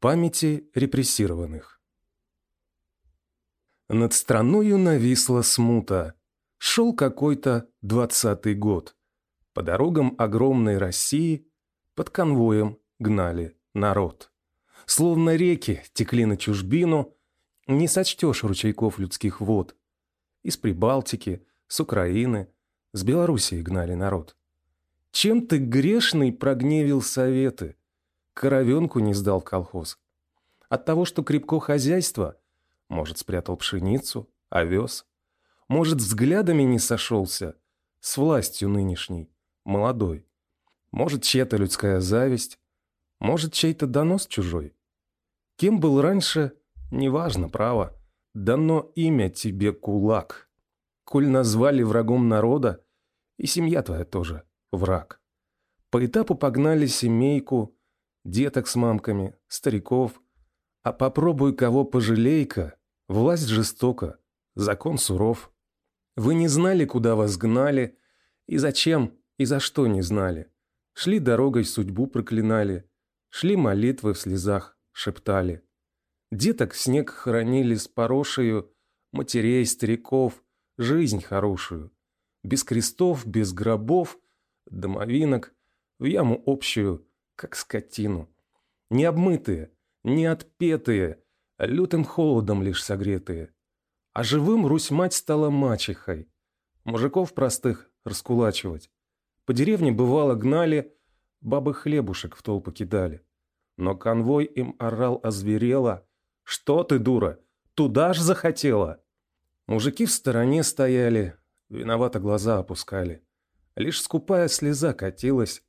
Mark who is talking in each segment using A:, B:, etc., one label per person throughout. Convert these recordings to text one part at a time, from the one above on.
A: Памяти репрессированных. Над страною нависла смута. Шел какой-то двадцатый год. По дорогам огромной России под конвоем гнали народ. Словно реки текли на чужбину, не сочтешь ручейков людских вод. Из Прибалтики, с Украины, с Белоруссии гнали народ. Чем ты грешный прогневил советы? Коровенку не сдал в колхоз. От того, что крепко хозяйство, может, спрятал пшеницу, овес, может, взглядами не сошелся с властью нынешней, молодой. Может, чья-то людская зависть, может, чей-то донос чужой. Кем был раньше, неважно, право. Дано имя тебе кулак. Коль назвали врагом народа, и семья твоя тоже враг. По этапу погнали семейку, деток с мамками, стариков. А попробуй кого пожалей-ка, власть жестока, закон суров. Вы не знали, куда вас гнали, и зачем, и за что не знали. Шли дорогой судьбу проклинали, шли молитвы в слезах, шептали. Деток снег хоронили с порошею, матерей, стариков, жизнь хорошую. Без крестов, без гробов, домовинок, в яму общую, как скотину. Не обмытые, не отпетые, лютым холодом лишь согретые. А живым Русь-мать стала мачехой. Мужиков простых раскулачивать. По деревне бывало гнали, бабы хлебушек в толпы кидали. Но конвой им орал озверело. «Что ты, дура, туда ж захотела!» Мужики в стороне стояли, виновато глаза опускали. Лишь скупая слеза катилась,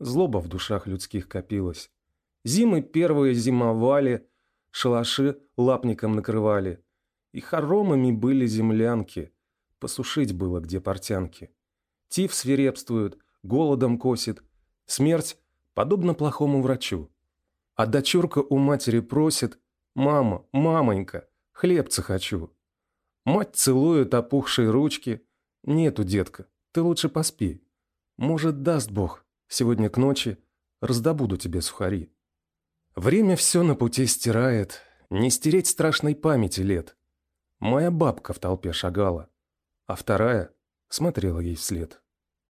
A: Злоба в душах людских копилась. Зимы первые зимовали, шалаши лапником накрывали. И хоромами были землянки, посушить было где портянки. Тиф свирепствует, голодом косит, смерть подобно плохому врачу. А дочурка у матери просит «Мама, мамонька, хлебца хочу». Мать целует опухшие ручки «Нету, детка, ты лучше поспи. Может, даст Бог, Сегодня к ночи раздобуду тебе сухари. Время все на пути стирает, не стереть страшной памяти лет. Моя бабка в толпе шагала, а вторая смотрела ей вслед.